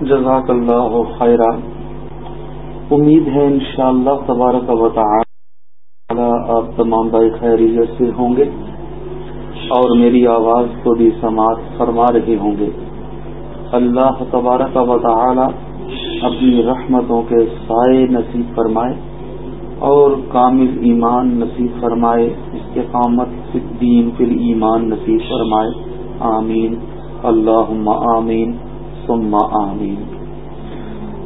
جزاک اللہ خیرہ امید ہے انشاءاللہ شاء اللہ تبارک و تعالی آپ تمام بھائی خیریت سے ہوں گے اور میری آواز کو بھی سماعت فرما رہے ہوں گے۔ اللہ تبارک و تعالی اپنی رحمتوں کے سائے نصیب فرمائے اور کامل ایمان نصیب فرمائے، استقامت دین فی ایمان نصیب فرمائے۔ آمین۔ اللہ آمین۔ ثم آمین.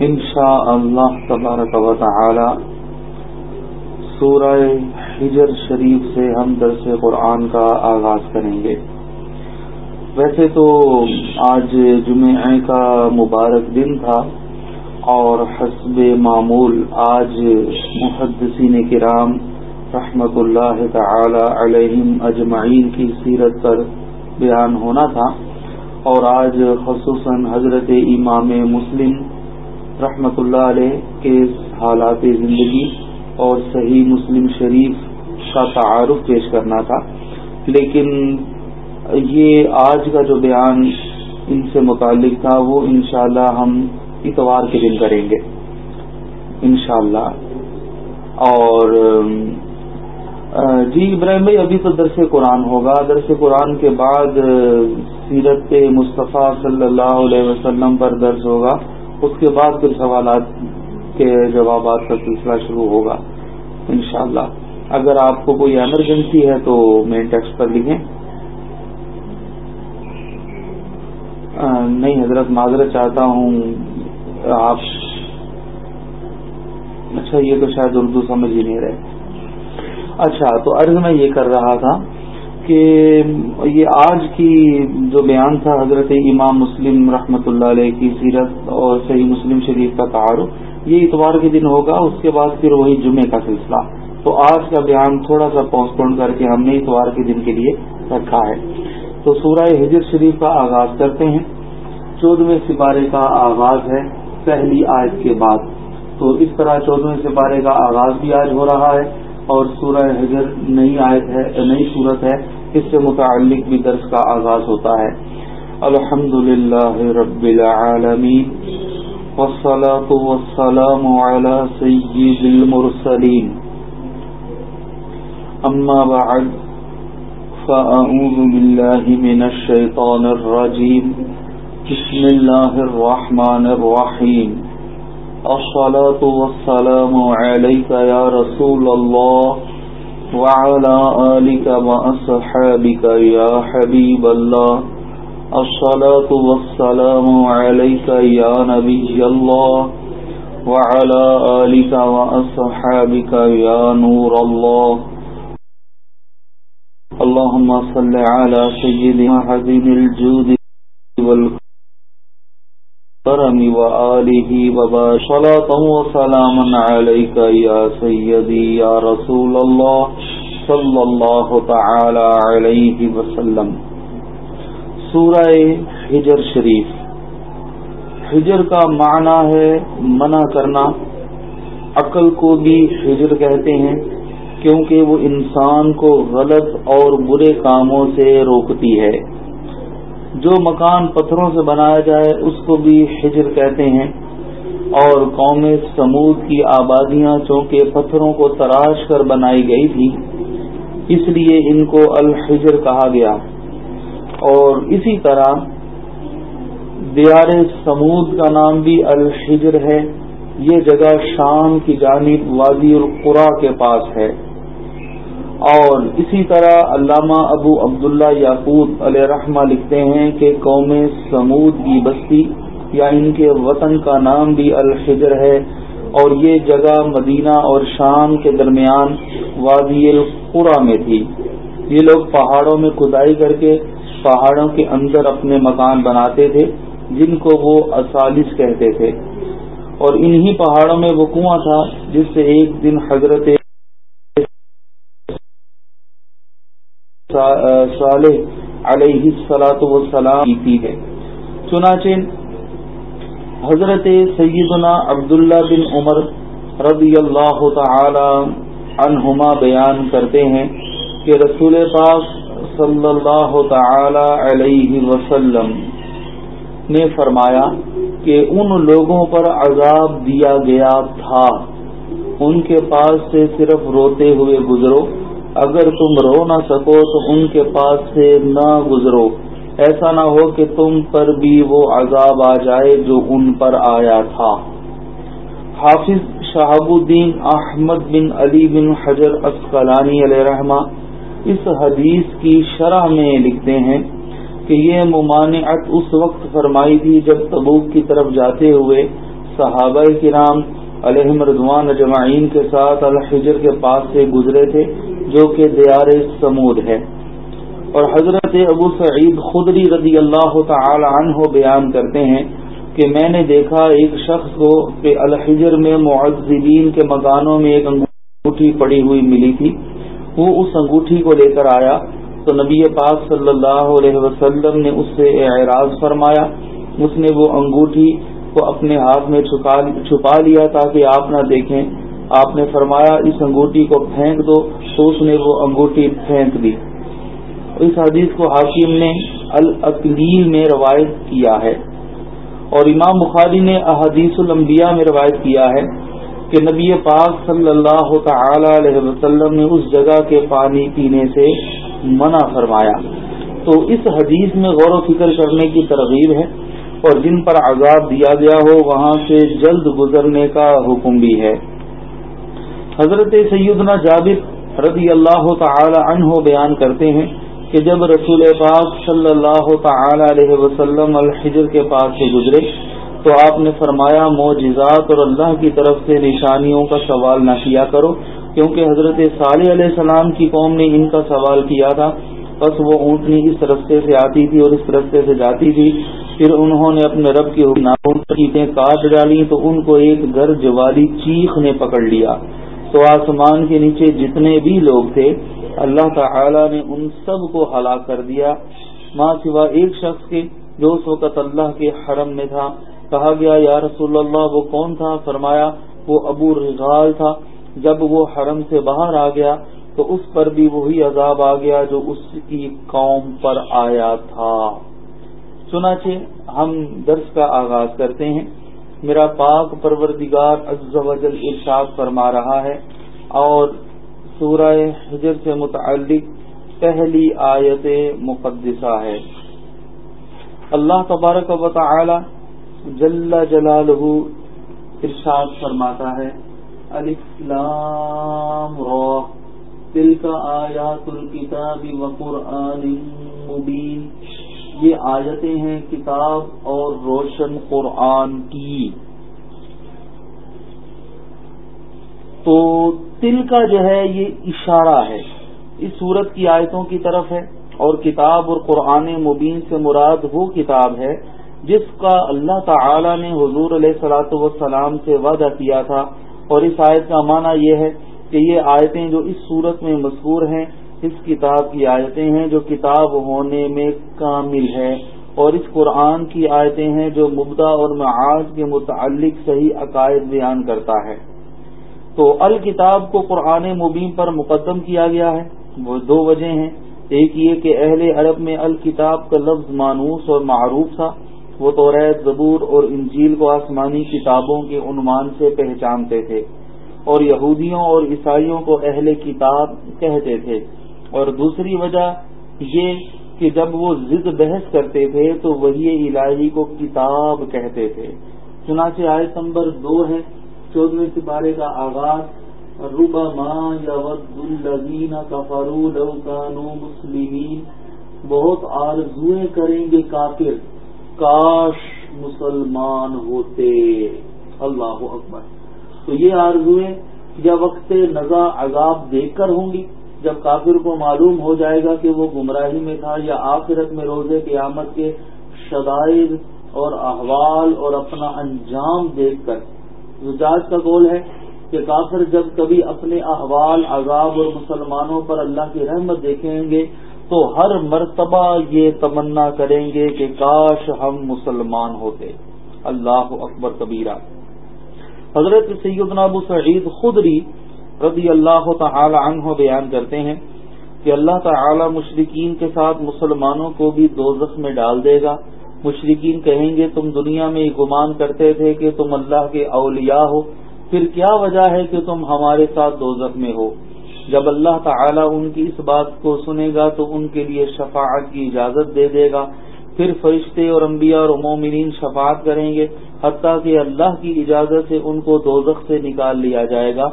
انشاء اللہ تبارک و تعالی سورہ ہجر شریف سے ہم درس قرآن کا آغاز کریں گے۔ ویسے تو آج جمعہ کا مبارک دن تھا اور حسب معمول آج محدثین کرام رحمت اللہ تعالی علیہم اجمعین کی سیرت پر بیان ہونا تھا۔ اور آج خصوصاً حضرت امام مسلم رحمت اللہ علیہ کے حالات زندگی اور صحیح مسلم شریف کا تعارف پیش کرنا تھا۔ لیکن یہ آج کا جو بیان ان سے متعلق تھا، وہ انشاءاللہ ہم اتوار کے دن کریں گے۔ انشاءاللہ۔ اور جی ابراہیم بھائی، ابھی تو درس قرآن ہوگا۔ درس قرآن کے بعد سیرت مصطفیٰ صلی اللہ علیہ وسلم پر درس ہوگا۔ اس کے بعد پھر سوالات کے جوابات کا سلسلہ شروع ہوگا۔ انشاءاللہ، اگر آپ کو کوئی ایمرجنسی ہے تو مین ٹیکسٹ پر لکھیں۔ نہیں، حضرت معذرت چاہتا ہوں۔ آپ اچھا یہ تو شاید اردو سمجھ ہی نہیں رہے۔ اچھا تو عرض میں یہ کر رہا تھا کہ یہ آج کی جو بیان تھا حضرت امام مسلم رحمۃ اللہ علیہ کی سیرت اور صحیح مسلم شریف کا تعارف، یہ اتوار کے دن ہوگا، اس کے بعد پھر وہی جمعے کا سلسلہ۔ تو آج کا بیان تھوڑا سا پوسٹ پون کر کے ہم نے اتوار کے دن کے لیے رکھا ہے۔ تو سورہ حجر شریف کا آغاز کرتے ہیں۔ چودہویں سپارے کا آغاز ہے پہلی آیت کے بعد۔ تو اس طرح چودہویں سپارے کا آغاز بھی آج ہو رہا ہے۔ اور سورہ حجر نئی آیت ہے، نئی صورت ہے، اس سے متعلق بھی درس کا آغاز ہوتا ہے۔ الحمد للہ رب العالمین، والصلاة والسلام على سید المرسلین۔ اما بعد فأعوذ باللہ من الشیطان الرجیم۔ بسم اللہ الرحمن الرحیم۔ الصلاة والسلام عليك يا رسول الله وعلى آلك وأصحابك يا حبيب الله. الصلاة والسلام عليك يا نبي الله وعلى آلك وأصحابك يا نور الله. اللهم صل على سيدنا حزين الجود والكرم. کرم و علیہ وبا صلاة و سلام علیکہ یا سیدی رسول اللہ صلی اللہ تعالی علیہ وسلم. سورہ حجر شریف. حجر کا معنی ہے منع کرنا. عقل کو بھی حجر کہتے ہیں کیونکہ وہ انسان کو غلط اور برے کاموں سے روکتی ہے۔ جو مکان پتھروں سے بنایا جائے اس کو بھی ہجر کہتے ہیں۔ اور قوم سمود کی آبادیاں چونکہ پتھروں کو تراش کر بنائی گئی تھی، اس لیے ان کو الحجر کہا گیا۔ اور اسی طرح دیار سمود کا نام بھی الحجر ہے۔ یہ جگہ شام کی جانب وادی القرا کے پاس ہے۔ اور اسی طرح علامہ ابو عبداللہ یاقوت علیہ رحمہ لکھتے ہیں کہ قوم سمود کی بستی یا ان کے وطن کا نام بھی الحجر ہے اور یہ جگہ مدینہ اور شام کے درمیان وادی القرا میں تھی۔ یہ لوگ پہاڑوں میں کھدائی کر کے پہاڑوں کے اندر اپنے مکان بناتے تھے، جن کو وہ اسالس کہتے تھے۔ اور انہی پہاڑوں میں وہ کنواں تھا، جس سے ایک دن حضرت صالح علیہ سلاۃ وسلام کی ہے۔ چنانچہ حضرت سیدنا عبداللہ بن عمر رضی اللہ تعالی عنہما بیان کرتے ہیں کہ رسول پاک صلی اللہ تعالی علیہ وسلم نے فرمایا کہ ان لوگوں پر عذاب دیا گیا تھا۔ ان کے پاس سے صرف روتے ہوئے گزرو۔ اگر تم رو نہ سکو تو ان کے پاس سے نہ گزرو۔ ایسا نہ ہو کہ تم پر بھی وہ عذاب آ جائے جو ان پر آیا تھا۔ حافظ شہاب الدین احمد بن علی بن حجر اسقلانی علیہ رحمہ اس حدیث کی شرح میں لکھتے ہیں کہ یہ ممانعت اس وقت فرمائی تھی جب تبوک کی طرف جاتے ہوئے صحابہ کرام علیہ رضوان اجمعین کے ساتھ الحجر کے پاس سے گزرے تھے، جو کہ دیار سمود ہے۔ اور حضرت ابو سعید خدری رضی اللہ تعالی عنہ بیان کرتے ہیں کہ میں نے دیکھا ایک شخص کو کہ الحجر میں معذبین کے مکانوں میں ایک انگوٹھی پڑی ہوئی ملی تھی۔ وہ اس انگوٹھی کو لے کر آیا تو نبی پاک صلی اللہ علیہ وسلم نے اس سے اعراض فرمایا۔ اس نے وہ انگوٹھی کو اپنے ہاتھ میں چھپا لیا تاکہ آپ نہ دیکھیں۔ آپ نے فرمایا، اس انگوٹھی کو پھینک دو۔ تو اس نے وہ انگوٹھی پھینک دی۔ اس حدیث کو حاکم نے العقلیل میں روایت کیا ہے۔ اور امام بخاری نے احادیث الانبیاء میں روایت کیا ہے کہ نبی پاک صلی اللہ تعالی علیہ وسلم نے اس جگہ کے پانی پینے سے منع فرمایا۔ تو اس حدیث میں غور و فکر کرنے کی ترغیب ہے۔ اور جن پر عذاب دیا گیا ہو، وہاں سے جلد گزرنے کا حکم بھی ہے۔ حضرت سیدنا جابر رضی اللہ تعالی عنہ بیان کرتے ہیں کہ جب رسول پاک صلی اللہ تعالی علیہ وسلم الحجر کے پاس سے گزرے، تو آپ نے فرمایا، معجزات اور اللہ کی طرف سے نشانیوں کا سوال نہ کیا کرو، کیونکہ حضرت صالح علیہ السلام کی قوم نے ان کا سوال کیا تھا۔ بس وہ اونٹنی اس رستے سے آتی تھی اور اس رستے سے جاتی تھی۔ پھر انہوں نے اپنے رب کی چیتیں کاٹ ڈالی تو ان کو ایک گرج والی چیخ نے پکڑ لیا۔ تو آسمان کے نیچے جتنے بھی لوگ تھے، اللہ تعالی نے ان سب کو ہلاک کر دیا۔ ماں سوا ایک شخص کے جو اس وقت اللہ کے حرم میں تھا، کہا گیا، یا رسول اللہ، وہ کون تھا؟ فرمایا، وہ ابو رغال تھا۔ جب وہ حرم سے باہر آ گیا تو اس پر بھی وہی عذاب آ گیا جو اس کی قوم پر آیا تھا۔ چنانچہ ہم درس کا آغاز کرتے ہیں۔ میرا پاک پروردگار عز و جل ارشاد فرما رہا ہے اور سورہ حجر سے متعلق پہلی آیت مقدسہ ہے۔ اللہ تبارک و تعالی جل جلالہ ارشاد فرماتا ہے۔ الاسلام را۔ دل کا آیات الکتاب و قرآن مبین۔ یہ آیتیں ہیں کتاب اور روشن قرآن کی۔ تو تل کا جو ہے یہ اشارہ ہے۔ اس صورت کی آیتوں کی طرف ہے اور کتاب اور قرآن مبین سے مراد وہ کتاب ہے جس کا اللہ تعالی نے حضور علیہ سلاۃ وسلام سے وعدہ کیا تھا۔ اور اس آیت کا معنی یہ ہے کہ یہ آیتیں جو اس صورت میں مذکور ہیں اس کتاب کی آیتیں ہیں جو کتاب ہونے میں کامل ہے اور اس قرآن کی آیتیں ہیں جو مبدا اور معاذ کے متعلق صحیح عقائد بیان کرتا ہے۔ تو الکتاب کو قرآن مبین پر مقدم کیا گیا ہے۔ وہ دو وجہ ہیں۔ ایک یہ کہ اہل عرب میں الکتاب کا لفظ مانوس اور معروف تھا۔ وہ تو زبور اور انجیل کو آسمانی کتابوں کے عنوان سے پہچانتے تھے اور یہودیوں اور عیسائیوں کو اہل کتاب کہتے تھے۔ اور دوسری وجہ یہ کہ جب وہ ضد بحث کرتے تھے تو وہی الہی کو کتاب کہتے تھے۔ چنانچہ آیت نمبر دو ہے چودہ سپارے کا آغاز روبا ماں یا الزین کا مسلمین۔ بہت آرزویں کریں گے کافر، کاش مسلمان ہوتے۔ اللہ اکبر۔ تو یہ آرزویں یا وقت نزا عذاب دیکھ کر ہوں گی؟ جب کافر کو معلوم ہو جائے گا کہ وہ گمراہی میں تھا یا آخرت میں روزے قیامت کے شدائد اور احوال اور اپنا انجام دیکھ کر۔ زجاج کا گول ہے کہ کافر جب کبھی اپنے احوال، عذاب اور مسلمانوں پر اللہ کی رحمت دیکھیں گے تو ہر مرتبہ یہ تمنا کریں گے کہ کاش ہم مسلمان ہوتے۔ اللہ اکبر کبیرہ۔ حضرت سیدنا ابو سعید خدری رضی اللہ تعالی عنہ بیان کرتے ہیں کہ اللہ تعالی مشرقین کے ساتھ مسلمانوں کو بھی دو میں ڈال دے گا۔ مشرقین کہیں گے، تم دنیا میں گمان کرتے تھے کہ تم اللہ کے اولیاء ہو۔ پھر کیا وجہ ہے کہ تم ہمارے ساتھ دوزخ میں ہو؟ جب اللہ تعالیٰ ان کی اس بات کو سنے گا تو ان کے لیے شفاعت کی اجازت دے دے گا۔ پھر فرشتے اور انبیاء اور مومنین شفاعت کریں گے، حتیٰ کہ اللہ کی اجازت سے ان کو دوزخ سے نکال لیا جائے گا۔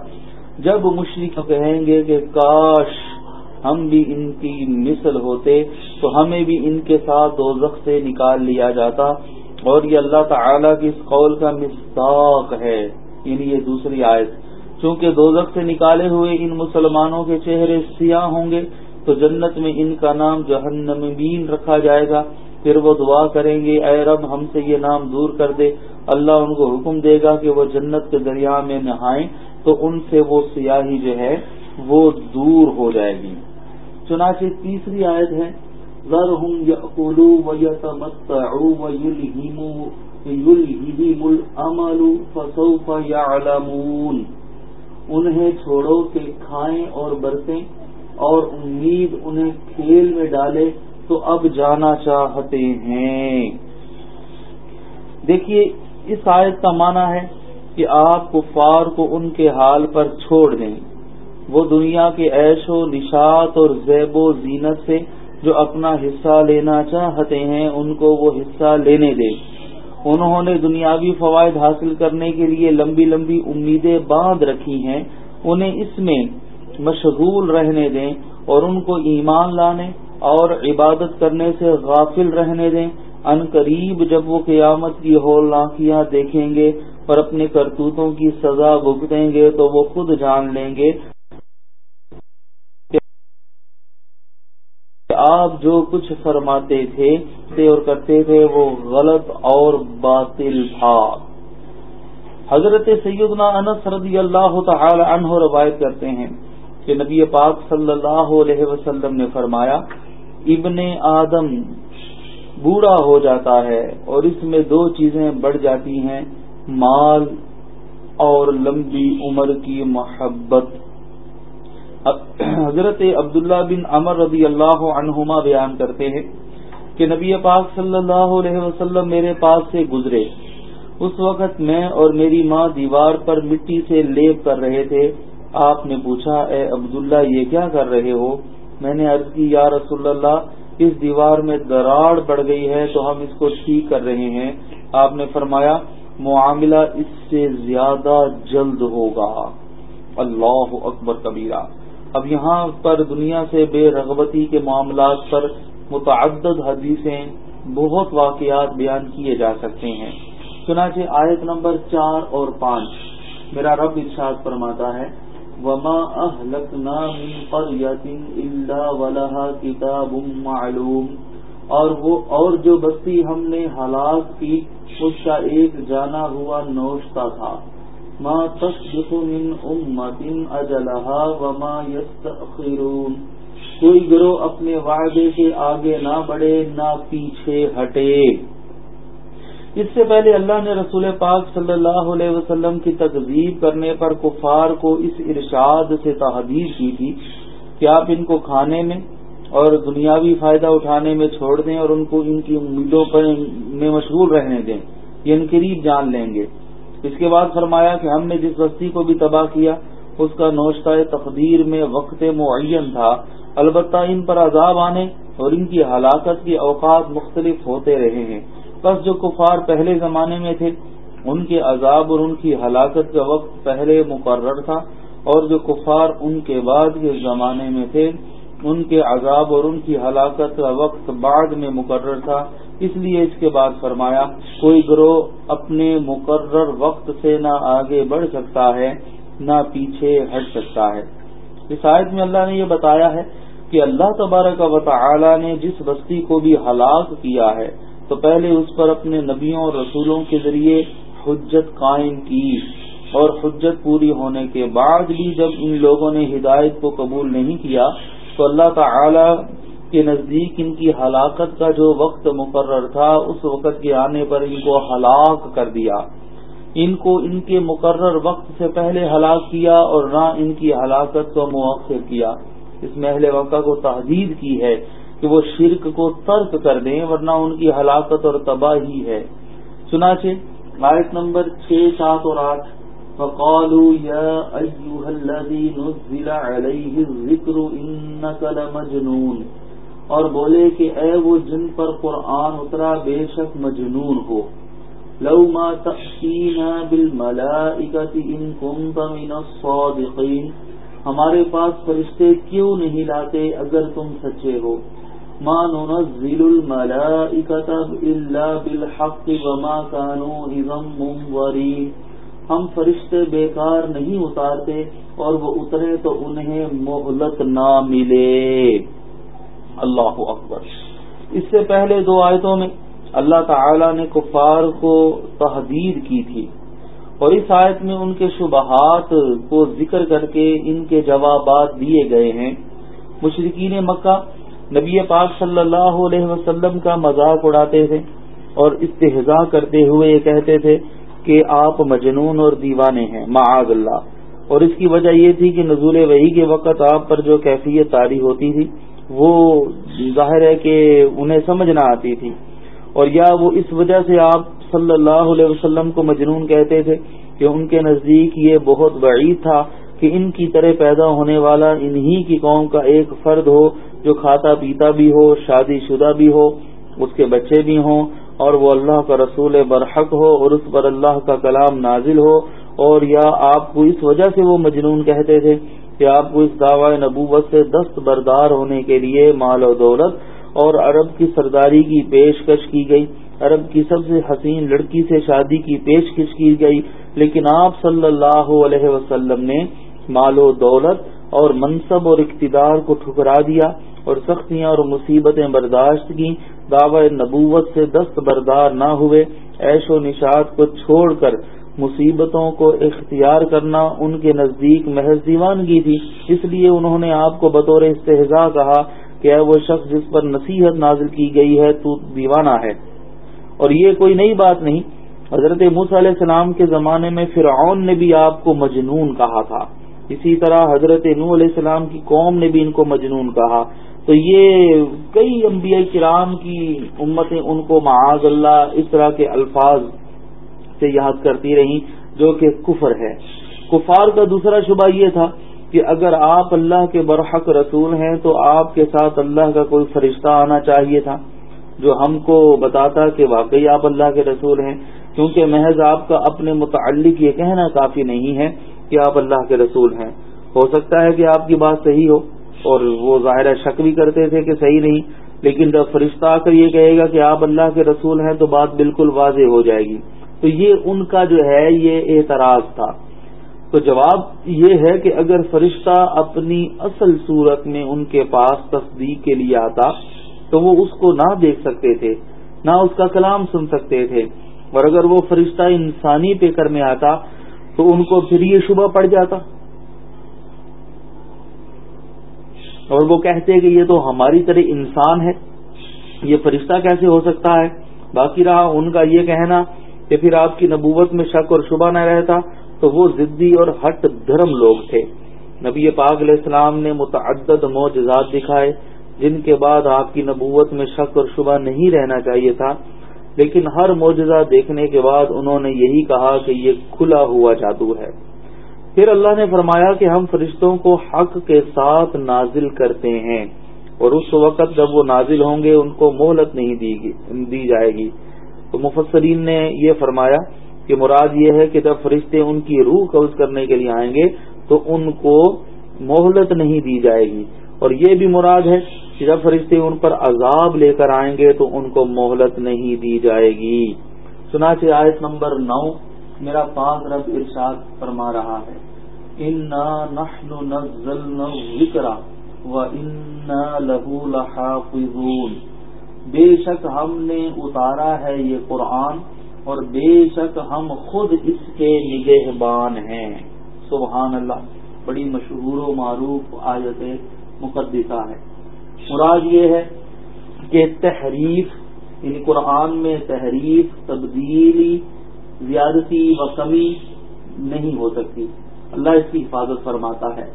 جب مشرق کہیں گے کہ کاش ہم بھی ان کی مثل ہوتے تو ہمیں بھی ان کے ساتھ دوزخ سے نکال لیا جاتا اور یہ اللہ تعالی کی اس قول کا مستاق ہے۔ یعنی یہ دوسری آیت۔ چونکہ دوزخ سے نکالے ہوئے ان مسلمانوں کے چہرے سیاہ ہوں گے تو جنت میں ان کا نام جہنمین رکھا جائے گا۔ پھر وہ دعا کریں گے، اے رب، ہم سے یہ نام دور کر دے۔ اللہ ان کو حکم دے گا کہ وہ جنت کے دریا میں نہائیں۔ تو ان سے وہ سیاہی جو ہے وہ دور ہو جائے گی۔ چنانچہ تیسری آیت ہے انہیں چھوڑو کہ کھائیں اور برتیں اور امید انہیں کھیل میں ڈالے تو اب جانا چاہتے ہیں۔ دیکھیے، اس آیت کا معنی ہے کہ آپ کفار کو ان کے حال پر چھوڑ دیں۔ وہ دنیا کے عیش و نشاط اور زیب و زینت سے جو اپنا حصہ لینا چاہتے ہیں، ان کو وہ حصہ لینے دیں انہوں نے دنیاوی فوائد حاصل کرنے کے لیے لمبی لمبی امیدیں باندھ رکھی ہیں۔ انہیں اس میں مشغول رہنے دیں اور ان کو ایمان لانے اور عبادت کرنے سے غافل رہنے دیں۔ ان قریب جب وہ قیامت کی ہولناکیاں دیکھیں گے اور اپنے کرتوتوں کی سزا بھگتیں گے تو وہ خود جان لیں گے آپ جو کچھ فرماتے تھے اور کرتے تھے وہ غلط اور باطل تھا۔ حضرت سیدنا انس رضی اللہ تعالی عنہ روایت کرتے ہیں کہ نبی پاک صلی اللہ علیہ وسلم نے فرمایا، ابن آدم بوڑھا ہو جاتا ہے اور اس میں دو چیزیں بڑھ جاتی ہیں۔ مال اور لمبی عمر کی محبت۔ حضرت عبداللہ بن امر رضی اللہ عنہما بیان کرتے ہیں کہ نبی پاک صلی اللہ علیہ وسلم میرے پاس سے گزرے۔ اس وقت میں اور میری ماں دیوار پر مٹی سے لیپ کر رہے تھے۔ آپ نے پوچھا، اے عبداللہ، یہ کیا کر رہے ہو؟ میں نے عرض کی، یا رسول اللہ، اس دیوار میں دراڑ پڑ گئی ہے تو ہم اس کو ٹھیک کر رہے ہیں۔ آپ نے فرمایا معاملہ اس سے زیادہ جلد ہوگا۔ اللہ اکبر کبیرہ۔ اب یہاں پر دنیا سے بے رغبتی کے معاملات پر متعدد حدیثیں بہت واقعات بیان کیے جا سکتے ہیں۔ چنانچہ آیت نمبر چار اور پانچ۔ میرا رب ارشاد فرماتا ہے، وما کتاب معلوم۔ اور وہ اور جو بستی ہم نے ہلاک کی اس کا ایک جانا ہوا نوشتہ تھا۔ ما من امت اجلها وما يستأخرون کوئی گروہ اپنے وعدے کے آگے نہ بڑھے، نہ پیچھے ہٹے۔ اس سے پہلے اللہ نے رسول پاک صلی اللہ علیہ وسلم کی تقزیب کرنے پر کفار کو اس ارشاد سے تحدید کی تھی کہ آپ ان کو کھانے میں اور دنیاوی فائدہ اٹھانے میں چھوڑ دیں اور ان کو ان کی امیدوں پر میں مشغول رہنے دیں، یہ ان قریب جان لیں گے۔ اس کے بعد فرمایا کہ ہم نے جس بستی کو بھی تباہ کیا، اس کا نوشتہ تقدیر میں وقت معین تھا۔ البتہ ان پر عذاب آنے اور ان کی ہلاکت کے اوقات مختلف ہوتے رہے ہیں۔ بس جو کفار پہلے زمانے میں تھے، ان کے عذاب اور ان کی ہلاکت کا وقت پہلے مقرر تھا اور جو کفار ان کے بعد کے زمانے میں تھے ان کے عذاب اور ان کی ہلاکت کا وقت بعد میں مقرر تھا، اس لیے اس کے بعد فرمایا، کوئی گروہ اپنے مقرر وقت سے نہ آگے بڑھ سکتا ہے، نہ پیچھے ہٹ سکتا ہے۔ اس آیت میں اللہ نے یہ بتایا ہے کہ اللہ تبارک و تعالی نے جس بستی کو بھی ہلاک کیا ہے، تو پہلے اس پر اپنے نبیوں اور رسولوں کے ذریعے حجت قائم کی اور حجت پوری ہونے کے بعد بھی جب ان لوگوں نے ہدایت کو قبول نہیں کیا تو اللہ تعالی کے نزدیک ان کی ہلاکت کا جو وقت مقرر تھا، اس وقت کے آنے پر ان کو ہلاک کر دیا۔ ان کو ان کے مقرر وقت سے پہلے ہلاک کیا اور نہ ان کی ہلاکت کو مؤخر کیا۔ اس محل وقع کو تحدید کی ہے کہ وہ شرک کو ترک کر دیں، ورنہ ان کی ہلاکت اور تباہی ہے۔ چنانچہ آیت نمبر چھ، سات اور آٹھ۔ فقالوا يا أيها الذي نزل عليه الذكر إنك لمجنون اور بولے کہ اے وہ جن پر قرآن اترا بے شک مجنون ہو لو ما تأتینا بالملائکة ان كنت من الصادقین ہمارے پاس فرشتے کیوں نہیں لاتے اگر تم سچے ہو ما ننزل الملائکة الا بالحق وما كانوا اذا منظرین ہم فرشتے بیکار نہیں اتارتے اور وہ اترے تو انہیں مہلت نہ ملے۔ اللہ اکبر۔ اس سے پہلے دو آیتوں میں اللہ تعالی نے کفار کو تحدید کی تھی اور اس آیت میں ان کے شبہات کو ذکر کر کے ان کے جوابات دیے گئے ہیں۔ مشرقین مکہ نبی پاک صلی اللہ علیہ وسلم کا مذاق اڑاتے تھے اور استحضاء کرتے ہوئے یہ کہتے تھے کہ آپ مجنون اور دیوانے ہیں، معاذ اللہ۔ اور اس کی وجہ یہ تھی کہ نزول وحی کے وقت آپ پر جو کیفیت تاری ہوتی تھی، وہ ظاہر ہے کہ انہیں سمجھ نہ آتی تھی۔ اور یا وہ اس وجہ سے آپ صلی اللہ علیہ وسلم کو مجنون کہتے تھے کہ ان کے نزدیک یہ بہت بعید تھا کہ ان کی طرح پیدا ہونے والا انہی کی قوم کا ایک فرد ہو، جو کھاتا پیتا بھی ہو، شادی شدہ بھی ہو، اس کے بچے بھی ہوں۔ اور وہ اللہ کا رسول برحق ہو اور اس پر اللہ کا کلام نازل ہو اور یا آپ کو اس وجہ سے وہ مجنون کہتے تھے کہ آپ کو اس دعوی نبوت سے دست بردار ہونے کے لیے مال و دولت اور عرب کی سرداری کی پیشکش کی گئی۔ عرب کی سب سے حسین لڑکی سے شادی کی پیشکش کی گئی۔ لیکن آپ صلی اللہ علیہ وسلم نے مال و دولت اور منصب اور اقتدار کو ٹھکرا دیا اور سختیاں اور مصیبتیں برداشت کی دعوی نبوت سے دست بردار نہ ہوئے ایش و نشاد کو چھوڑ کر مصیبتوں کو اختیار کرنا ان کے نزدیک محض دیوانگی تھی۔ اس لیے انہوں نے آپ کو بطور استحضاء کہا کہ اے وہ شخص جس پر نصیحت نازل کی گئی ہے، تو دیوانہ ہے۔ اور یہ کوئی نئی بات نہیں، حضرت موس علیہ السلام کے زمانے میں فرعون نے بھی آپ کو مجنون کہا تھا۔ اسی طرح حضرت نو علیہ السلام کی قوم نے بھی ان کو مجنون کہا۔ تو یہ کئی انبیاء کرام کی امتیں ان کو معاذ اللہ اس طرح کے الفاظ سے یاد کرتی رہیں جو کہ کفر ہے۔ کفار کا دوسرا شبہ یہ تھا کہ اگر آپ اللہ کے برحق رسول ہیں تو آپ کے ساتھ اللہ کا کوئی فرشتہ آنا چاہیے تھا جو ہم کو بتاتا کہ واقعی آپ اللہ کے رسول ہیں۔ کیونکہ محض آپ کا اپنے متعلق یہ کہنا کافی نہیں ہے۔ کہ آپ اللہ کے رسول ہیں۔ ہو سکتا ہے کہ آپ کی بات صحیح ہو اور وہ ظاہر شک بھی کرتے تھے کہ صحیح نہیں، لیکن جب فرشتہ آ کر یہ کہے گا کہ آپ اللہ کے رسول ہیں تو بات بالکل واضح ہو جائے گی۔ تو یہ ان کا جو ہے یہ اعتراض تھا۔ تو جواب یہ ہے کہ اگر فرشتہ اپنی اصل صورت میں ان کے پاس تصدیق کے لیے آتا تو وہ اس کو نہ دیکھ سکتے تھے، نہ اس کا کلام سن سکتے تھے۔ اور اگر وہ فرشتہ انسانی پیکر میں آتا تو ان کو پھر یہ شبہ پڑ جاتا۔ اور وہ کہتے کہ یہ تو ہماری طرح انسان ہے، یہ فرشتہ کیسے ہو سکتا ہے؟ باقی رہا ان کا یہ کہنا کہ پھر آپ کی نبوت میں شک اور شبہ نہ رہتا تو وہ ضدی اور ہٹ دھرم لوگ تھے۔ نبی پاک علیہ السلام نے متعدد معجزات دکھائے، جن کے بعد آپ کی نبوت میں شک اور شبہ نہیں رہنا چاہیے تھا۔ لیکن ہر معجزہ دیکھنے کے بعد انہوں نے یہی کہا کہ یہ کھلا ہوا جادو ہے۔ پھر اللہ نے فرمایا کہ ہم فرشتوں کو حق کے ساتھ نازل کرتے ہیں اور اس وقت جب وہ نازل ہوں گے ان کو مہلت نہیں دی جائے گی۔ تو مفسرین نے یہ فرمایا کہ مراد یہ ہے کہ جب فرشتے ان کی روح قبض کرنے کے لیے آئیں گے تو ان کو مہلت نہیں دی جائے گی۔ اور یہ بھی مراد ہے کہ جب فرشتے ان پر عذاب لے کر آئیں گے تو ان کو مہلت نہیں دی جائے گی۔ چنانچہ آیت نمبر نو میرا پاک رب ارشاد فرما رہا ہے۔ انا نحن نزلنا الذکر وانا له لحافظون۔ بے شک ہم نے اتارا ہے یہ قرآن اور بے شک ہم خود اس کے نگہبان ہیں۔ سبحان اللہ، بڑی مشہور و معروف آیت مقدسہ ہے۔ مراد یہ ہے کہ تحریف ان یعنی قرآن میں تحریف، تبدیلی، زیادتی و کمی نہیں ہو سکتی۔ اللہ اس کی حفاظت فرماتا ہے۔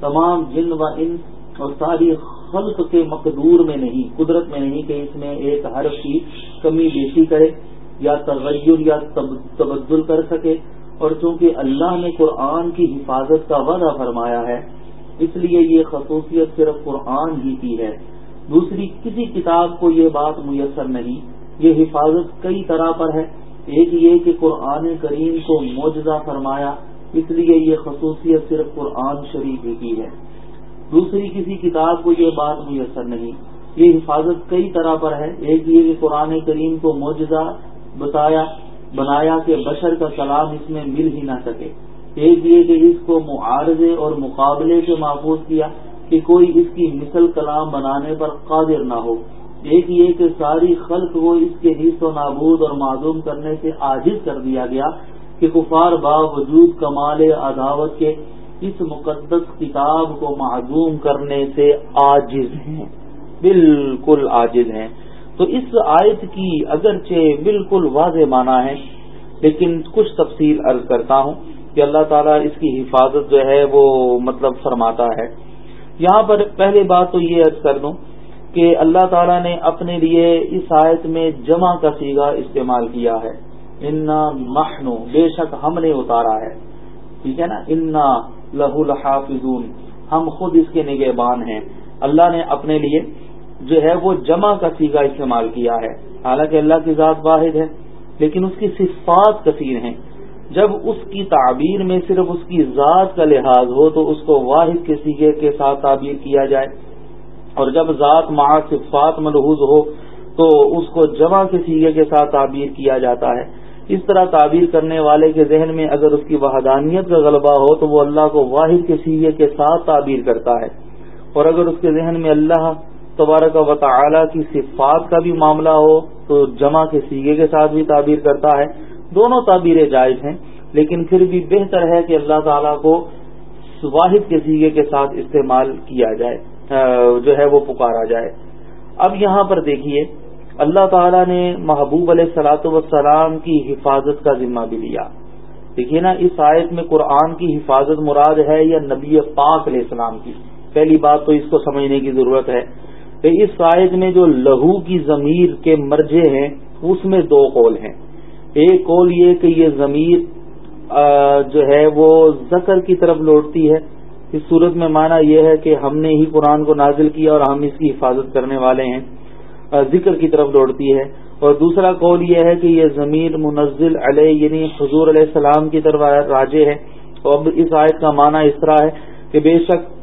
تمام جن و ان اور ساری خلق کے مقدور میں نہیں، قدرت میں نہیں کہ اس میں ایک حرف کی کمی بیشی کرے یا تغیر یا تبدل کر سکے۔ اور چونکہ اللہ نے قرآن کی حفاظت کا وعدہ فرمایا ہے اس لیے یہ خصوصیت صرف قرآن ہی کی ہے۔ دوسری، کسی کتاب کو یہ بات میسر نہیں، یہ حفاظت کئی طرح پر ہے۔ ایک یہ کہ قرآن کریم کو موجزہ فرمایا، اس لیے یہ خصوصیت صرف قرآن شریف ہی کی ہے۔ دوسری، کسی کتاب کو یہ بات میسر نہیں، یہ حفاظت کئی طرح پر ہے۔ ایک یہ کہ قرآن کریم کو موجزہ بتایا، بنایا کہ بشر کا کلام اس میں مل ہی نہ سکے۔ ایک یہ کہ اس کو معارضے اور مقابلے سے محفوظ کیا کہ کوئی اس کی مثل کلام بنانے پر قادر نہ ہو۔ ایک یہ کہ ساری خلق کو اس کے حص و نابود اور معذوم کرنے سے عاجز کر دیا گیا کہ کفار باوجود کمال عداوت کے اس مقدس کتاب کو معذوم کرنے سے عاجز ہیں۔ بالکل عاجز ہیں۔ تو اس آیت کی اگرچہ بالکل واضح معنی ہے، لیکن کچھ تفصیل عرض کرتا ہوں۔ کہ اللہ تعالیٰ اس کی حفاظت جو ہے وہ مطلب فرماتا ہے۔ یہاں پر پہلے بات تو یہ عرض کر دوں کہ اللہ تعالیٰ نے اپنے لیے اس آیت میں جمع کا سیگا استعمال کیا ہے۔ انا محنو بے شک ہم نے اتارا ہے۔ ٹھیک ہے نا؟ انا لہو الحافظون ہم خود اس کے نگہبان ہیں۔ اللہ نے اپنے لیے جو ہے وہ جمع کا سیگا استعمال کیا ہے۔ حالانکہ اللہ کی ذات واحد ہے، لیکن اس کی صفات کثیر ہیں۔ جب اس کی تعبیر میں صرف اس کی ذات کا لحاظ ہو تو اس کو واحد کے سیگے کے ساتھ تعبیر کیا جائے۔ اور جب ذات مع صفات ملحوظ ہو تو اس کو جمع کے سیگے کے ساتھ تعبیر کیا جاتا ہے۔ اس طرح تعبیر کرنے والے کے ذہن میں اگر اس کی وحدانیت کا غلبہ ہو تو وہ اللہ کو واحد کے سیگے کے ساتھ تعبیر کرتا ہے۔ اور اگر اس کے ذہن میں اللہ تبارک و تعالی کی صفات کا بھی معاملہ ہو تو جمع کے سیگے کے ساتھ بھی تعبیر کرتا ہے۔ دونوں تعبیریں جائز ہیں، لیکن پھر بھی بہتر ہے کہ اللہ تعالیٰ کو واحد کے سیگے کے ساتھ استعمال کیا جائے جو ہے وہ پکارا جائے۔ اب یہاں پر دیکھیے، اللہ تعالیٰ نے محبوب علیہ سلاۃ وسلام کی حفاظت کا ذمہ بھی لیا۔ دیکھیے نا، اس آیت میں قرآن کی حفاظت مراد ہے یا نبی پاک علیہ السلام کی؟ پہلی بات تو اس کو سمجھنے کی ضرورت ہے کہ اس آیت میں جو لہو کی ضمیر کے مرجے ہیں، اس میں دو قول ہیں۔ ایک قول یہ کہ یہ ضمیر جو ہے وہ زکر کی طرف لوٹتی ہے۔ اس صورت میں مانا یہ ہے کہ ہم نے ہی قرآن کو نازل کیا اور ہم اس کی حفاظت کرنے والے ہیں۔ ذکر کی طرف لوٹتی ہے۔ اور دوسرا قول یہ ہے کہ یہ ضمیر منزل علیہ یعنی حضور علیہ السلام کی طرف راجے ہے۔ اور اب اس آیت کا معنی اس طرح ہے کہ بے شک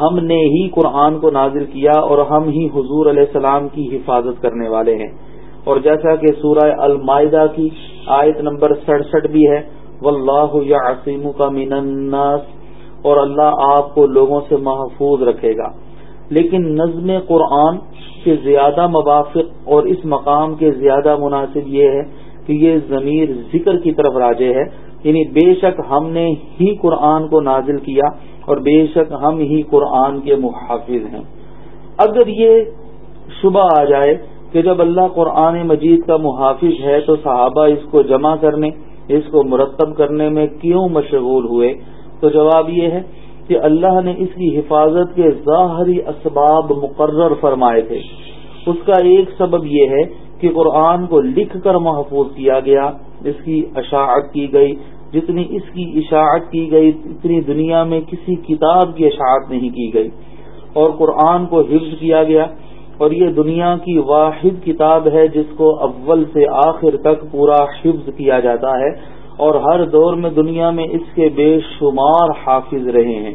ہم نے ہی قرآن کو نازل کیا اور ہم ہی حضور علیہ السلام کی حفاظت کرنے والے ہیں۔ اور جیسا کہ سورہ المائدہ کی آیت نمبر سڑسٹھ بھی ہے واللہ یا عصیم کا مین الناس۔ اور اللہ آپ کو لوگوں سے محفوظ رکھے گا۔ لیکن نظم قرآن کے زیادہ موافق اور اس مقام کے زیادہ مناسب یہ ہے کہ یہ ضمیر ذکر کی طرف راجے ہے۔ یعنی بے شک ہم نے ہی قرآن کو نازل کیا اور بے شک ہم ہی قرآن کے محافظ ہیں۔ اگر یہ شبہ آ جائے کہ جب اللہ قرآن مجید کا محافظ ہے تو صحابہ اس کو جمع کرنے، اس کو مرتب کرنے میں کیوں مشغول ہوئے؟ تو جواب یہ ہے کہ اللہ نے اس کی حفاظت کے ظاہری اسباب مقرر فرمائے تھے۔ اس کا ایک سبب یہ ہے کہ قرآن کو لکھ کر محفوظ کیا گیا، اس کی اشاعت کی گئی۔ جتنی اس کی اشاعت کی گئی، اتنی دنیا میں کسی کتاب کی اشاعت نہیں کی گئی۔ اور قرآن کو حفظ کیا گیا۔ اور یہ دنیا کی واحد کتاب ہے جس کو اول سے آخر تک پورا حفظ کیا جاتا ہے اور ہر دور میں دنیا میں اس کے بے شمار حافظ رہے ہیں۔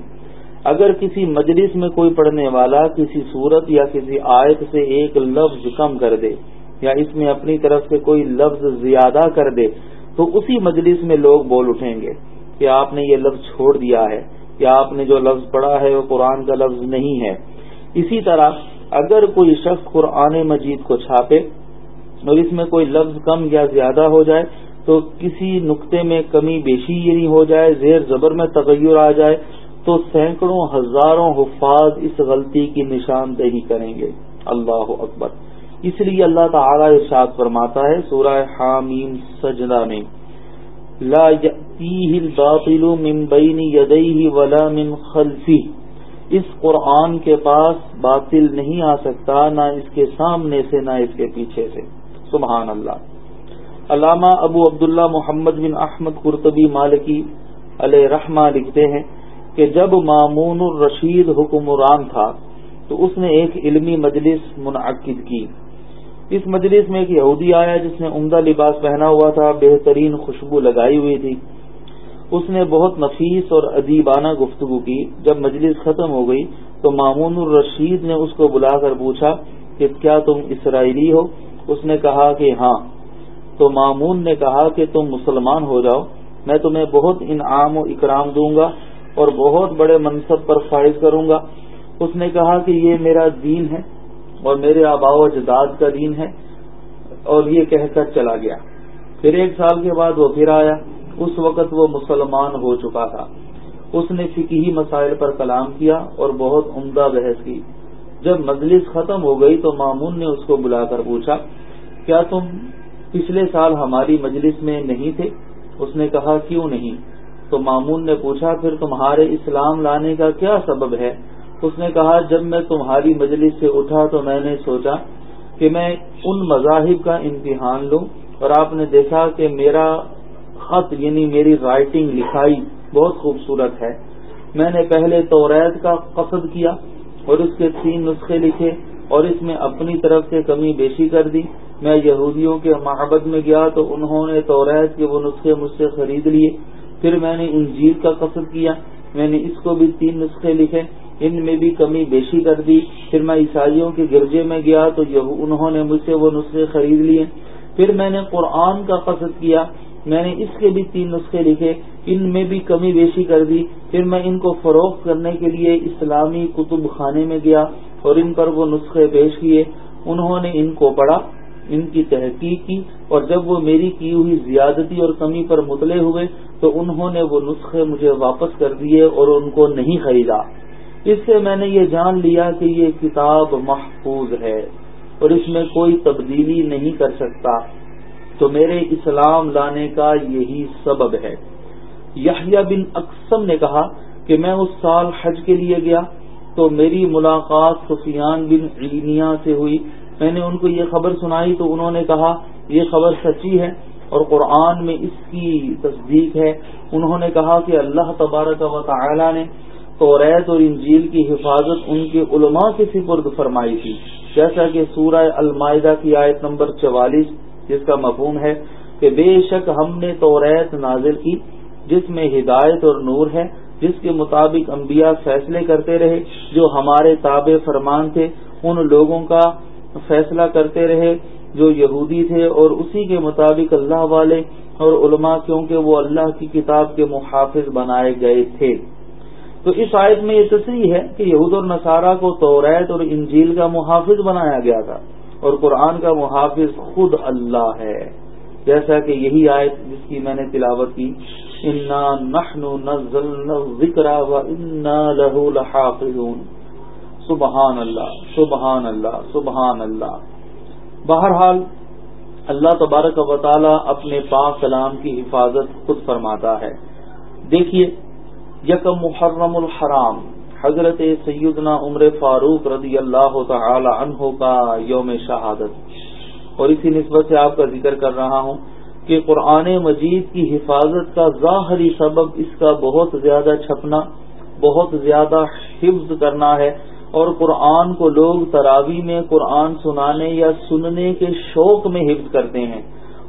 اگر کسی مجلس میں کوئی پڑھنے والا کسی صورت یا کسی آیت سے ایک لفظ کم کر دے یا اس میں اپنی طرف سے کوئی لفظ زیادہ کر دے تو اسی مجلس میں لوگ بول اٹھیں گے کہ آپ نے یہ لفظ چھوڑ دیا ہے یا آپ نے جو لفظ پڑھا ہے وہ قرآن کا لفظ نہیں ہے۔ اسی طرح اگر کوئی شخص قرآن مجید کو چھاپے اور اس میں کوئی لفظ کم یا زیادہ ہو جائے تو کسی نقطے میں کمی بیشی یہ نہیں ہو جائے، زیر زبر میں تغیر آ جائے، تو سینکڑوں، ہزاروں حفاظ اس غلطی کی نشاندہی کریں گے۔ اللہ اکبر۔ اس لیے اللہ تعالی ارشاد فرماتا ہے سورہ حامیم سجدہ میں، لا الباطل من بین یدیہ ولا من خلفی اس قرآن کے پاس باطل نہیں آ سکتا، نہ اس کے سامنے سے، نہ اس کے پیچھے سے۔ سبحان اللہ۔ علامہ ابو عبداللہ محمد بن احمد قرطبی مالکی علیہ رحمہ لکھتے ہیں کہ جب مامون الرشید حکمران تھا تو اس نے ایک علمی مجلس منعقد کی۔ اس مجلس میں ایک یہودی آیا جس نے عمدہ لباس پہنا ہوا تھا، بہترین خوشبو لگائی ہوئی تھی۔ اس نے بہت نفیس اور ادیبانہ گفتگو کی۔ جب مجلس ختم ہو گئی تو مامون الرشید نے اس کو بلا کر پوچھا کہ کیا تم اسرائیلی ہو؟ اس نے کہا کہ ہاں۔ تو مامون نے کہا کہ تم مسلمان ہو جاؤ، میں تمہیں بہت انعام و اکرام دوں گا اور بہت بڑے منصب پر فائز کروں گا۔ اس نے کہا کہ یہ میرا دین ہے اور میرے آبا و جداد کا دین ہے اور یہ کہہ کر چلا گیا۔ پھر ایک سال کے بعد وہ پھر آیا۔ اس وقت وہ مسلمان ہو چکا تھا۔ اس نے فکی مسائل پر کلام کیا اور بہت عمدہ بحث کی۔ جب مجلس ختم ہو گئی تو مامون نے اس کو بلا کر پوچھا، کیا تم پچھلے سال ہماری مجلس میں نہیں تھے؟ اس نے کہا، کیوں نہیں؟ تو مامون نے پوچھا، پھر تمہارے اسلام لانے کا کیا سبب ہے؟ اس نے کہا، جب میں تمہاری مجلس سے اٹھا تو میں نے سوچا کہ میں ان مذاہب کا امتحان لوں اور آپ نے دیکھا کہ میرا خط یعنی میری رائٹنگ لکھائی بہت خوبصورت ہے۔ میں نے پہلے توریت کا قصد کیا اور اس کے تین نسخے لکھے اور اس میں اپنی طرف سے کمی بیشی کر دی۔ میں یہودیوں کے محبت میں گیا تو انہوں نے توریت کے وہ نسخے مجھ سے خرید لیے۔ پھر میں نے انجیل کا قصد کیا۔ میں نے اس کو بھی تین نسخے لکھے۔ ان میں بھی کمی بیشی کر دی۔ پھر میں عیسائیوں کے گرجے میں گیا تو انہوں نے مجھ سے وہ نسخے خرید لیے۔ پھر میں نے قرآن کا قصد کیا۔ میں نے اس کے بھی تین نسخے لکھے، ان میں بھی کمی بیشی کر دی۔ پھر میں ان کو فروخت کرنے کے لیے اسلامی کتب خانے میں گیا اور ان پر وہ نسخے پیش کیے۔ انہوں نے ان کو پڑھا، ان کی تحقیق کی اور جب وہ میری کی ہوئی زیادتی اور کمی پر مطلع ہوئے تو انہوں نے وہ نسخے مجھے واپس کر دیے اور ان کو نہیں خریدا۔ اس سے میں نے یہ جان لیا کہ یہ کتاب محفوظ ہے اور اس میں کوئی تبدیلی نہیں کر سکتا۔ تو میرے اسلام لانے کا یہی سبب ہے۔ یحییٰ بن اقسم نے کہا کہ میں اس سال حج کے لیے گیا تو میری ملاقات سفیان بن عینیا سے ہوئی۔ میں نے ان کو یہ خبر سنائی تو انہوں نے کہا، یہ خبر سچی ہے اور قرآن میں اس کی تصدیق ہے۔ انہوں نے کہا کہ اللہ تبارک و تعالی نے توریت اور انجیل کی حفاظت ان کے علماء کے سپرد فرمائی تھی۔ جیسا کہ سورہ المائدہ کی آیت نمبر چوالیس جس کا مفہوم ہے کہ بے شک ہم نے توریت نازل کی، جس میں ہدایت اور نور ہے، جس کے مطابق انبیاء فیصلے کرتے رہے، جو ہمارے تابع فرمان تھے، ان لوگوں کا فیصلہ کرتے رہے، جو یہودی تھے اور اسی کے مطابق اللہ والے اور علماء، کیونکہ وہ اللہ کی کتاب کے محافظ بنائے گئے تھے۔ تو اس آیت میں یہ تصریح ہے کہ یہود اور نصارہ کو توریت اور انجیل کا محافظ بنایا گیا تھا۔ اور قرآن کا محافظ خود اللہ ہے۔ جیسا کہ یہی آیت جس کی میں نے تلاوت کی، انا ذکر لہو لحافظون سبحان اللہ سبحان اللہ سبحان اللہ۔ بہرحال، اللہ تبارک و تعالی اپنے پاک کلام کی حفاظت خود فرماتا ہے۔ دیکھیے، یکم محرم الحرام حضرت سیدنا عمر فاروق رضی اللہ تعالی عنہ کا یوم شہادت۔ اور اسی نسبت سے آپ کا ذکر کر رہا ہوں کہ قرآن مجید کی حفاظت کا ظاہری سبب اس کا بہت زیادہ چھپنا، بہت زیادہ حفظ کرنا ہے۔ اور قرآن کو لوگ تراوی میں قرآن سنانے یا سننے کے شوق میں حفظ کرتے ہیں۔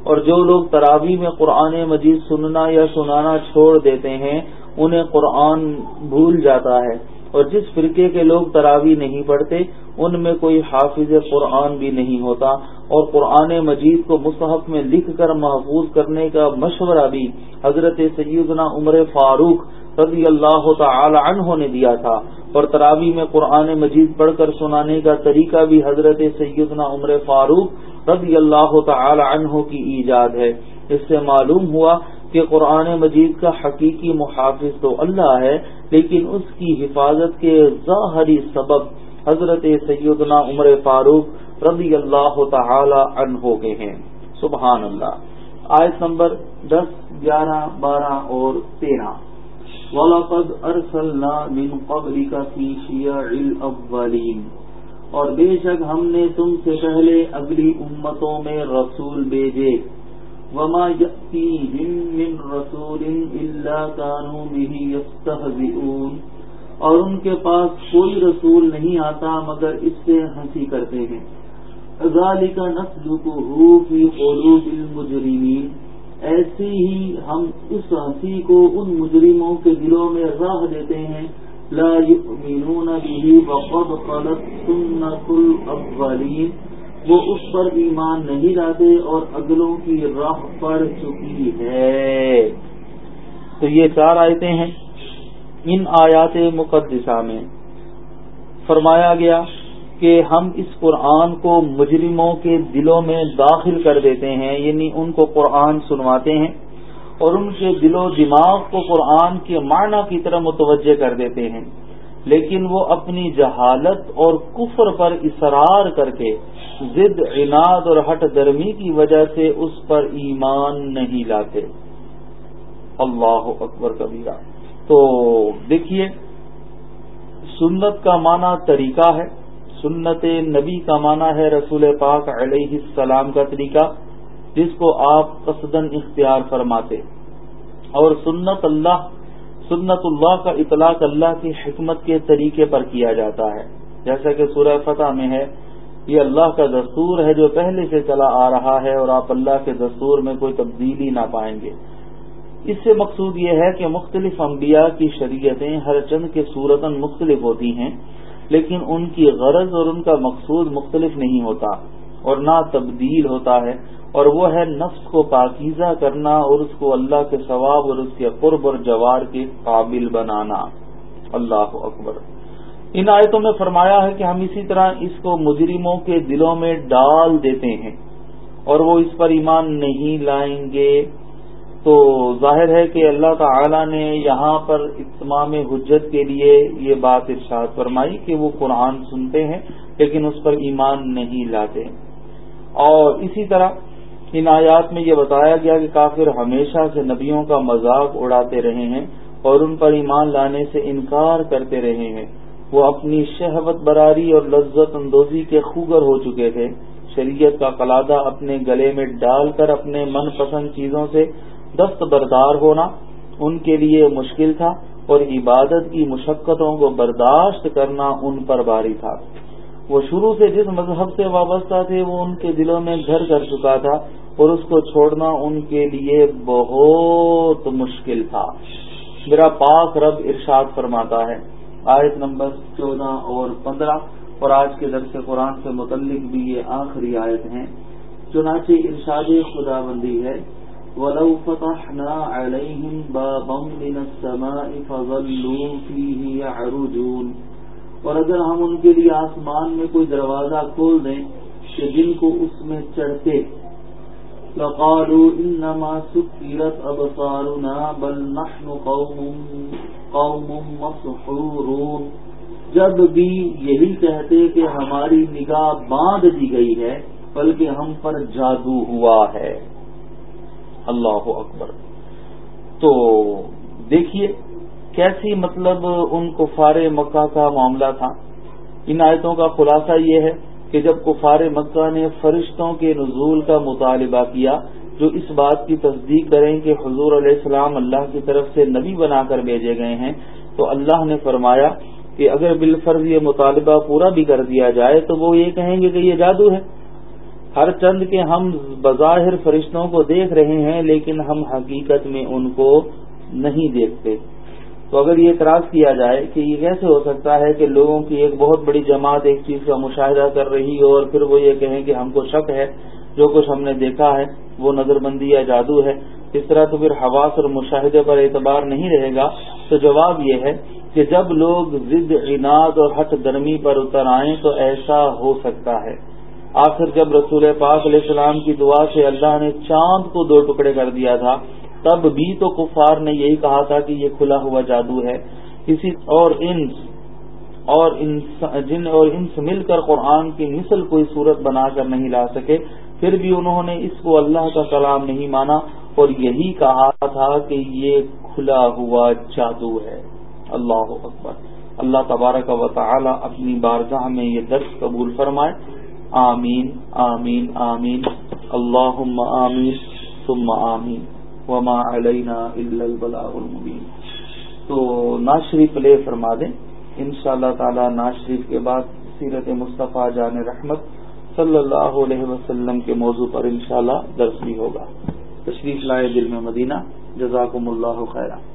اور جو لوگ تراوی میں قرآن مجید سننا یا سنانا چھوڑ دیتے ہیں، انہیں قرآن بھول جاتا ہے۔ اور جس فرقے کے لوگ تراوی نہیں پڑھتے، ان میں کوئی حافظ قرآن بھی نہیں ہوتا۔ اور قرآن مجید کو مصحف میں لکھ کر محفوظ کرنے کا مشورہ بھی حضرت سیدنا عمر فاروق رضی اللہ تعالی عنہ نے دیا تھا۔ اور تراوی میں قرآن مجید پڑھ کر سنانے کا طریقہ بھی حضرت سیدنا عمر فاروق رضی اللہ تعالی عنہ کی ایجاد ہے۔ اس سے معلوم ہوا کہ قرآن مجید کا حقیقی محافظ تو اللہ ہے، لیکن اس کی حفاظت کے ظاہری سبب حضرت سیدنا عمر فاروق رضی اللہ تعالی عنہ کے ہیں۔ سبحان اللہ۔ آیت نمبر دس، گیارہ، بارہ اور تیرہ۔ وَلَقَدْ أَرْسَلْنَا مِن قَبْلِكَ فِي شِيَعِ الْأَوَّلِينَ۔ اور بے شک ہم نے تم سے پہلے اگلی امتوں میں رسول بھیجے۔ وما يأتيهم من رسول إلا كانوا به يستهزئون۔ اور ان کے پاس کوئی رسول نہیں آتا، مگر اس سے ہنسی کرتے ہیں۔ ذالک نسلکه في قلوب المجرمين ایسی ہی ہم اس ہنسی کو ان مجرموں کے دلوں میں راہ دیتے ہیں۔ لا يؤمنون به وقد خلت سنة الاولین وہ اس پر ایمان نہیں لاتے اور اگلوں کی راہ پڑ چکی ہے۔ تو یہ چار آیتیں ہیں۔ ان آیات مقدسہ میں فرمایا گیا کہ ہم اس قرآن کو مجرموں کے دلوں میں داخل کر دیتے ہیں یعنی ان کو قرآن سنواتے ہیں اور ان کے دل و دماغ کو قرآن کے معنی کی طرح متوجہ کر دیتے ہیں۔ لیکن وہ اپنی جہالت اور کفر پر اصرار کر کے ضد عناد اور ہٹ درمی کی وجہ سے اس پر ایمان نہیں لاتے۔ اللہ اکبر کبیرہ۔ تو دیکھیے، سنت کا معنی طریقہ ہے، سنت نبی کا معنی ہے رسول پاک علیہ السلام کا طریقہ، جس کو آپ قصدن اختیار فرماتے۔ اور سنت اللہ سنت اللہ کا اطلاق اللہ کی حکمت کے طریقے پر کیا جاتا ہے۔ جیسا کہ سورہ فتح میں ہے یہ اللہ کا دستور ہے جو پہلے سے چلا آ رہا ہے اور آپ اللہ کے دستور میں کوئی تبدیلی نہ پائیں گے۔ اس سے مقصود یہ ہے کہ مختلف انبیاء کی شریعتیں ہر چند کے صورتاً مختلف ہوتی ہیں، لیکن ان کی غرض اور ان کا مقصود مختلف نہیں ہوتا اور نہ تبدیل ہوتا ہے، اور وہ ہے نفس کو پاکیزہ کرنا اور اس کو اللہ کے ثواب اور اس کے قرب اور جوار کے قابل بنانا۔ اللہ اکبر۔ ان آیتوں میں فرمایا ہے کہ ہم اسی طرح اس کو مجرموں کے دلوں میں ڈال دیتے ہیں اور وہ اس پر ایمان نہیں لائیں گے۔ تو ظاہر ہے کہ اللہ تعالی نے یہاں پر اتمام حجت کے لیے یہ بات ارشاد فرمائی کہ وہ قرآن سنتے ہیں لیکن اس پر ایمان نہیں لاتے۔ اور اسی طرح ان آیات میں یہ بتایا گیا کہ کافر ہمیشہ سے نبیوں کا مذاق اڑاتے رہے ہیں اور ان پر ایمان لانے سے انکار کرتے رہے ہیں۔ وہ اپنی شہوت براری اور لذت اندوزی کے خوگر ہو چکے تھے۔ شریعت کا قلادہ اپنے گلے میں ڈال کر اپنے من پسند چیزوں سے دست بردار ہونا ان کے لیے مشکل تھا اور عبادت کی مشقتوں کو برداشت کرنا ان پر باری تھا۔ وہ شروع سے جس مذہب سے وابستہ تھے، وہ ان کے دلوں میں گھر کر چکا تھا اور اس کو چھوڑنا ان کے لیے بہت مشکل تھا۔ میرا پاک رب ارشاد فرماتا ہے آیت نمبر چودہ اور پندرہ اور آج کے درس قرآن سے متعلق بھی یہ آخری آیت ہیں۔ چنانچہ ارشاد خدا بندی ہے، ولو فتحنا عليهم بابا من السماء فظلوا فيه يعرجون۔ اور اگر ہم ان کے لیے آسمان میں کوئی دروازہ کھول دیں کہ جن کو اس میں چڑھتے لقالوا انما سكرت ابصارنا بل نحن قوم قوم مسحورون۔ جب بھی یہی کہتے کہ ہماری نگاہ باندھ دی گئی ہے، بلکہ ہم پر جادو ہوا ہے۔ اللہ اکبر۔ تو دیکھیے، کیسی مطلب ان کفار مکہ کا معاملہ تھا؟ ان آیتوں کا خلاصہ یہ ہے کہ جب کفار مکہ نے فرشتوں کے نزول کا مطالبہ کیا جو اس بات کی تصدیق کریں کہ حضور علیہ السلام اللہ کی طرف سے نبی بنا کر بھیجے گئے ہیں، تو اللہ نے فرمایا کہ اگر بالفرض یہ مطالبہ پورا بھی کر دیا جائے تو وہ یہ کہیں گے کہ یہ جادو ہے۔ ہر چند کے ہم بظاہر فرشتوں کو دیکھ رہے ہیں لیکن ہم حقیقت میں ان کو نہیں دیکھتے۔ تو اگر یہ اعتراض کیا جائے کہ یہ کیسے ہو سکتا ہے کہ لوگوں کی ایک بہت بڑی جماعت ایک چیز کا مشاہدہ کر رہی ہو اور پھر وہ یہ کہیں کہ ہم کو شک ہے، جو کچھ ہم نے دیکھا ہے، وہ نظر بندی یا جادو ہے۔ اس طرح تو پھر حواس اور مشاہدے پر اعتبار نہیں رہے گا۔ تو جواب یہ ہے کہ جب لوگ ضد عناد اور ہٹ درمی پر اتر آئیں تو ایسا ہو سکتا ہے۔ آخر جب رسول پاک علیہ السلام کی دعا سے اللہ نے چاند کو دو ٹکڑے کر دیا تھا تب بھی تو کفار نے یہی کہا تھا کہ یہ کھلا ہوا جادو ہے۔ کسی اور انس اور جن اور انس مل کر قرآن کی مثل کوئی صورت بنا کر نہیں لا سکے، پھر بھی انہوں نے اس کو اللہ کا کلام نہیں مانا اور یہی کہا تھا کہ یہ کھلا ہوا جادو ہے۔ اللہ اکبر۔ اللہ تبارک و تعالی اپنی بارگاہ میں یہ درس قبول فرمائے۔ آمین آمین آمین۔ اللہ آمین، ثم آمین۔ وما علینا الا البلاغ المبین تو ناز شریف لے فرما دیں۔ ان شاء اللہ تعالی ناز شریف کے بعد سیرت مصطفیٰ جان رحمت صلی اللہ علیہ وسلم کے موضوع پر انشاءاللہ درس بھی ہوگا۔ تشریف لائے دل میں مدینہ۔ جزاکم اللہ خیرہ